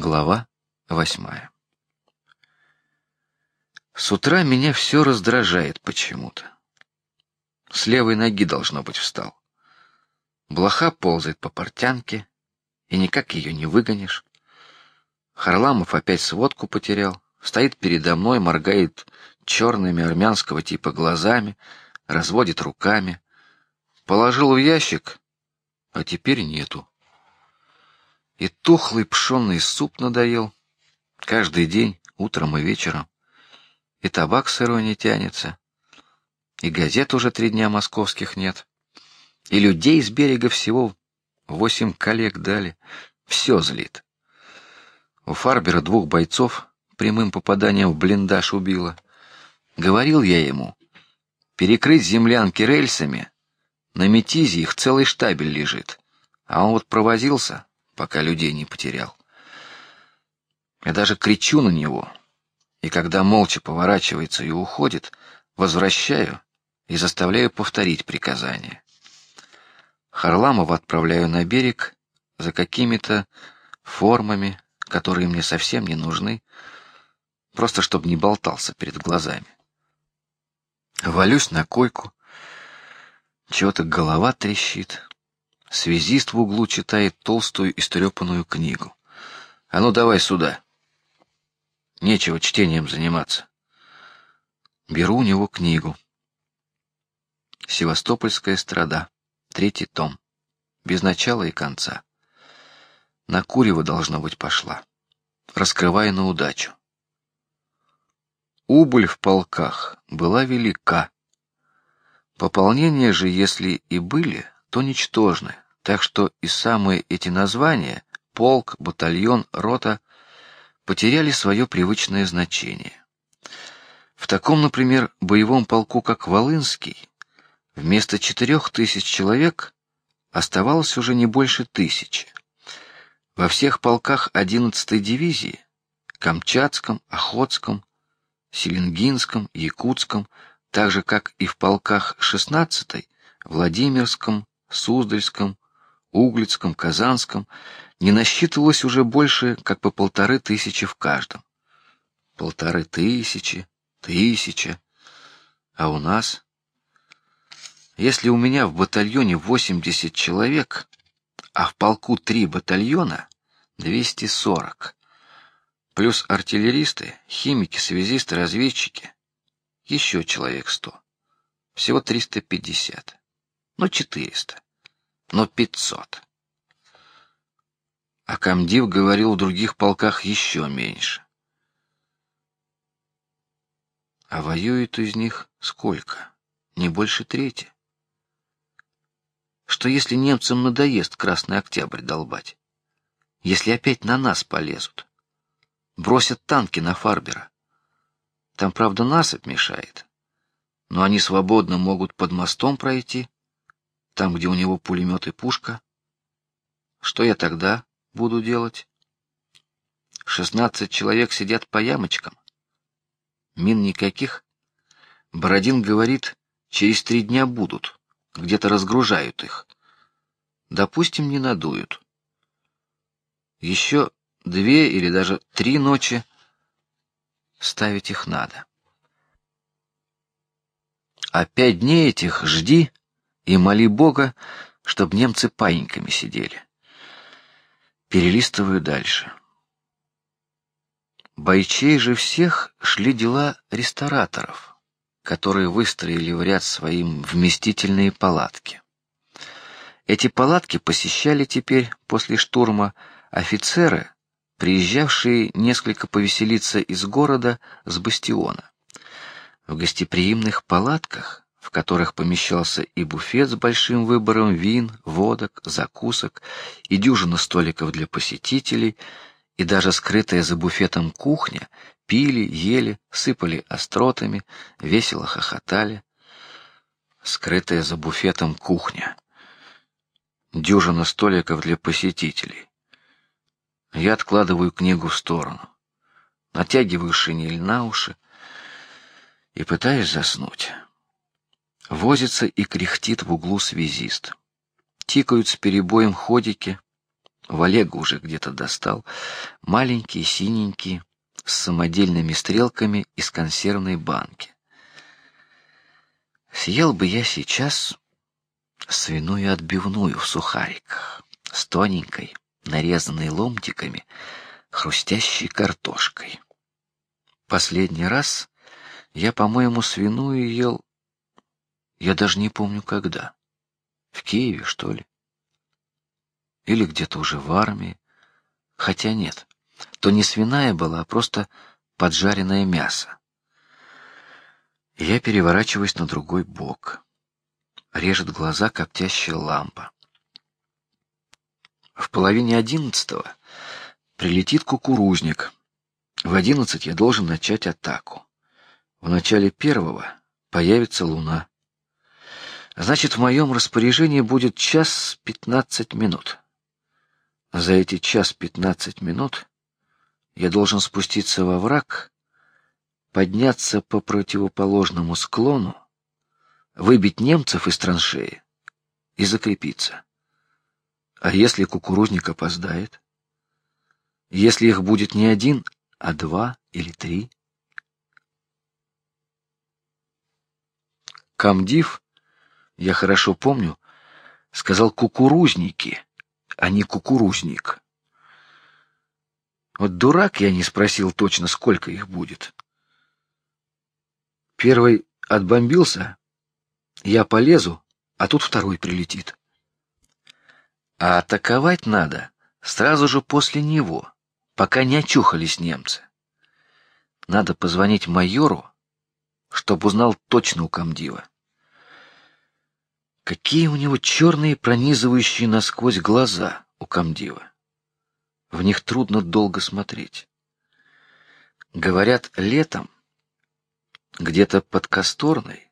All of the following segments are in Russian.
Глава восьмая. С утра меня все раздражает почему-то. С левой ноги должно быть встал. Блоха ползает по портянке, и никак ее не выгонишь. Харламов опять сводку потерял, стоит передо мной, моргает черными армянского типа глазами, разводит руками. Положил в ящик, а теперь нету. И тухлый пшенный суп надоел. Каждый день, утром и вечером. И табак сырой не тянется. И газет уже три дня московских нет. И людей с берега всего восемь коллег дали. Все злит. У Фарбера двух бойцов прямым попаданием в блиндаж убило. Говорил я ему, перекрыть землянки рельсами. На метизе их целый штабель лежит, а он вот провозился, пока людей не потерял. Я даже кричу на него, и когда молча поворачивается и уходит, возвращаю и заставляю повторить приказание. Харламова отправляю на берег за какими-то формами, которые мне совсем не нужны, просто чтобы не болтался перед глазами. Валюсь на койку, чего-то голова трещит. Связист в углу читает толстую истрепанную книгу. А ну давай сюда. Нечего чтением заниматься. Беру у него книгу. Севастопольская страда, третий том, без начала и конца. На Курева должно быть пошла. Раскрывая на удачу. Убыль в полках была велика. Пополнения же, если и были, то ничтожны, так что и самые эти названия полк, батальон, рота потеряли свое привычное значение. В таком, например, боевом полку, как Волынский, вместо четырех тысяч человек оставалось уже не больше тысячи. Во всех полках 11-й дивизии, Камчатском, Охотском, Селенгинском, Якутском, так же как и в полках 16-й, Владимирском, Суздальском, Углицком, Казанском не насчитывалось уже больше, как по полторы тысячи в каждом. Полторы тысячи, тысяча, а у нас, если у меня в батальоне восемьдесят человек, а в полку три батальона, двести сорок, плюс артиллеристы, химики, связисты, разведчики, еще человек сто, всего триста пятьдесят но четыреста, но пятьсот. А комдив говорил в других полках еще меньше. А воюет из них сколько? Не больше трети. Что если немцам надоест Красный Октябрь долбать? Если опять на нас полезут? Бросят танки на Фарбера? Там, правда, насыпь мешает, но они свободно могут под мостом пройти там, где у него пулемет и пушка. Что я тогда буду делать? Шестнадцать человек сидят по ямочкам. Мин никаких. Бородин говорит, через три дня будут. Где-то разгружают их. Допустим, не надуют. Еще две или даже три ночи ставить их надо. А пять дней этих жди и моли Бога, чтобы немцы паиньками сидели. Перелистываю дальше. Бойчей же всех шли дела рестораторов, которые выстроили в ряд своим вместительные палатки. Эти палатки посещали теперь после штурма офицеры, приезжавшие несколько повеселиться из города с бастиона. В гостеприимных палатках в которых помещался и буфет с большим выбором вин, водок, закусок, и дюжина столиков для посетителей, и даже скрытая за буфетом кухня, пили, ели, сыпали остротами, весело хохотали. Скрытая за буфетом кухня, дюжина столиков для посетителей. Я откладываю книгу в сторону, натягиваю шинель на уши и пытаюсь заснуть. Возится и кряхтит в углу связист. Тикают с перебоем ходики. в Олега уже где-то достал, маленький, синенький, с самодельными стрелками из консервной банки. Съел бы я сейчас свиную отбивную в сухариках с тоненькой, нарезанной ломтиками, хрустящей картошкой. Последний раз я, по-моему, свиную ел, я даже не помню когда. В Киеве, что ли? Или где-то уже в армии? Хотя нет, то не свиная была, а просто поджаренное мясо. Я переворачиваюсь на другой бок. Режет глаза коптящая лампа. В половине одиннадцатого прилетит кукурузник. В одиннадцать я должен начать атаку. В начале первого появится луна. Значит, в моем распоряжении будет час пятнадцать минут. За эти час пятнадцать минут я должен спуститься во враг, подняться по противоположному склону, выбить немцев из траншеи и закрепиться. А если кукурузник опоздает? Если их будет не один, а два или три? Камдив, я хорошо помню, сказал кукурузники, а не кукурузник. Вот дурак я не спросил точно, сколько их будет. Первый отбомбился, я полезу, а тут второй прилетит. А атаковать надо сразу же после него, пока не очухались немцы. Надо позвонить майору, чтобы узнал точно у комдива. Какие у него черные, пронизывающие насквозь глаза у комдива. В них трудно долго смотреть. Говорят, летом где-то под Касторной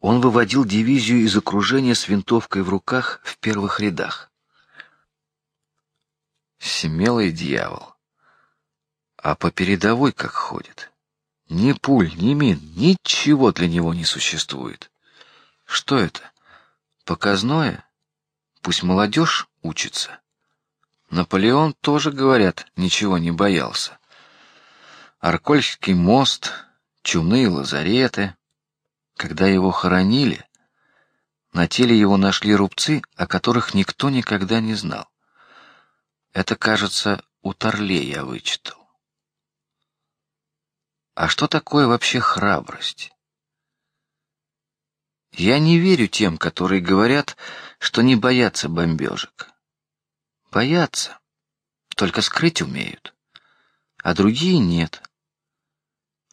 он выводил дивизию из окружения с винтовкой в руках в первых рядах. Смелый дьявол. А по передовой как ходит. Ни пуль, ни мин, ничего для него не существует. Что это? Показное? Пусть молодежь учится. Наполеон тоже, говорят, ничего не боялся. Аркольский мост, чумные лазареты. Когда его хоронили, на теле его нашли рубцы, о которых никто никогда не знал. Это, кажется, у Торле я вычитал. А что такое вообще храбрость? Я не верю тем, которые говорят, что не боятся бомбежек. Боятся, только скрыть умеют, а другие нет.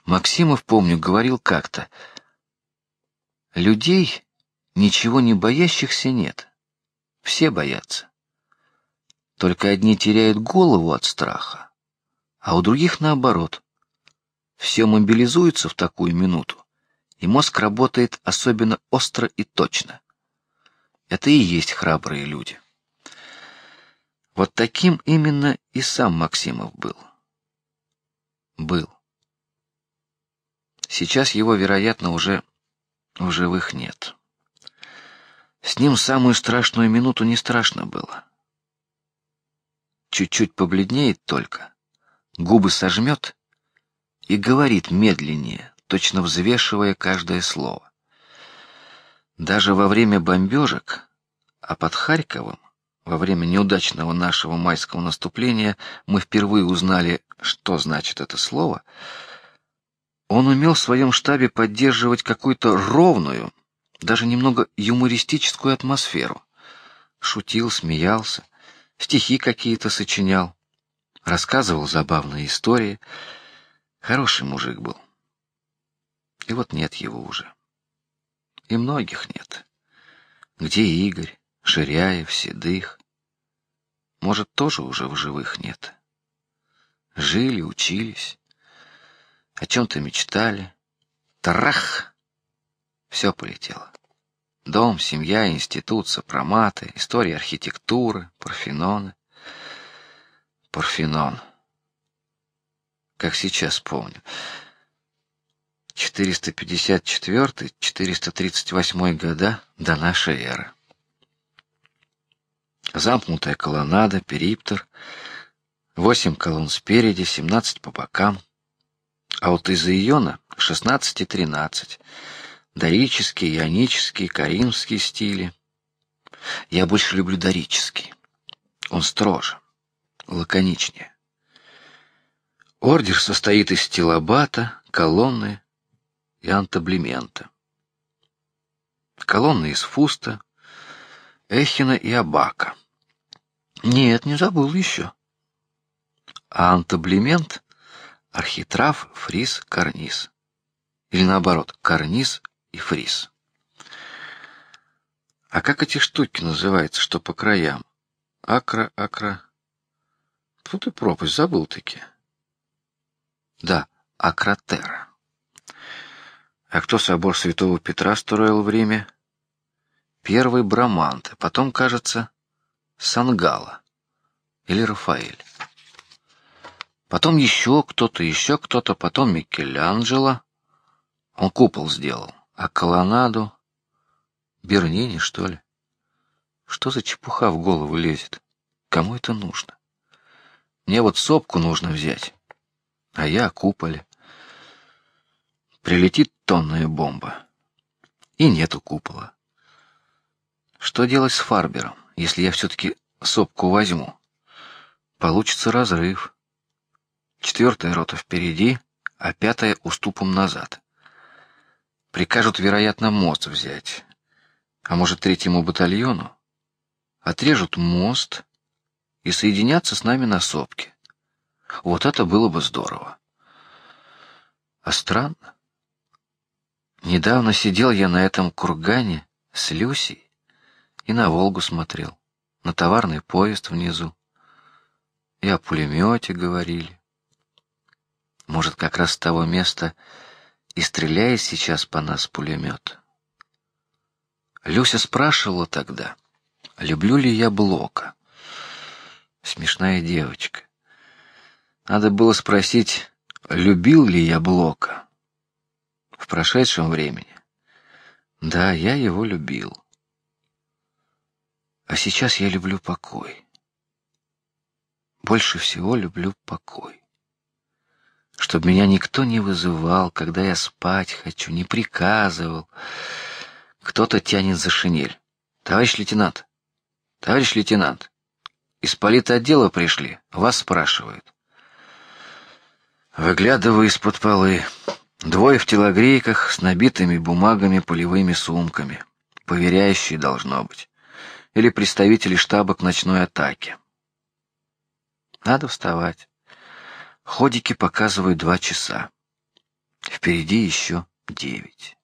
Максимов, помню, говорил как-то: людей ничего не боящихся нет, все боятся. Только одни теряют голову от страха, а у других наоборот. Все мобилизуются в такую минуту, и мозг работает особенно остро и точно. Это и есть храбрые люди. Вот таким именно и сам Максимов был. Был. Сейчас его, вероятно, уже в живых нет. С ним самую страшную минуту не страшно было. Чуть-чуть побледнеет только, губы сожмет и говорит медленнее, точно взвешивая каждое слово. Даже во время бомбежек, а под Харьковом, во время неудачного нашего майского наступления, мы впервые узнали, что значит это слово. Он умел в своем штабе поддерживать какую-то ровную, даже немного юмористическую атмосферу. Шутил, смеялся, стихи какие-то сочинял, рассказывал забавные истории. Хороший мужик был. И вот нет его уже. И многих нет. Где Игорь, Ширяев, Седых? Может, тоже уже в живых нет. Жили, учились, о чем-то мечтали. Тарах! Все полетело. Дом, семья, институт, сопроматы, история архитектуры, Парфеноны. Парфенон. Как сейчас помню. 454-438 года до нашей эры. замкнутая колоннада, периптер, восемь колонн спереди, семнадцать по бокам, а вот из иона шестнадцать и тринадцать, дорические, ионические, каримские стили. Я больше люблю дорический. Он строже, лаконичнее. Ордер состоит из стилобата, колонны и антаблемента. Колонны из фуста, эхина и абака. Нет, не забыл еще. А антаблемент — архитрав, фриз, карниз. Или наоборот, карниз и фриз. А как эти штуки называются, что по краям? Акра, акра. Тут и пропасть, забыл таки. Да, акратера. А кто собор Святого Петра строил в Риме? Первый Браманте, потом, кажется, Сангала или Рафаэль. Потом еще кто-то, еще кто-то, потом Микеланджело. Он купол сделал, а колоннаду Бернини, что ли? Что за чепуха в голову лезет? Кому это нужно? Мне вот сопку нужно взять, а я о куполе. Прилетит тонная бомба, и нету купола. Что делать с Фарбером, если я все-таки сопку возьму? Получится разрыв. Четвертая рота впереди, а пятая уступом назад. Прикажут, вероятно, мост взять, а может третьему батальону, отрежут мост и соединятся с нами на сопке. Вот это было бы здорово. А странно. Недавно сидел я на этом кургане с Люсей и на Волгу смотрел, на товарный поезд внизу. И о пулемете говорили. Может, как раз с того места и стреляет сейчас по нас пулемет. Люся спрашивала тогда, люблю ли я Блока. Смешная девочка. Надо было спросить, любил ли я Блока прошедшем времени. Да, я его любил. А сейчас я люблю покой. Больше всего люблю покой. Чтобы меня никто не вызывал, когда я спать хочу, не приказывал. Кто-то тянет за шинель. Товарищ лейтенант, товарищ лейтенант, из политотдела пришли, вас спрашивают. Выглядываю из-под полы. Двое в телогрейках с набитыми бумагами полевыми сумками. Поверяющие должно быть. Или представители штаба к ночной атаке. Надо вставать. Ходики показывают два часа. Впереди еще девять.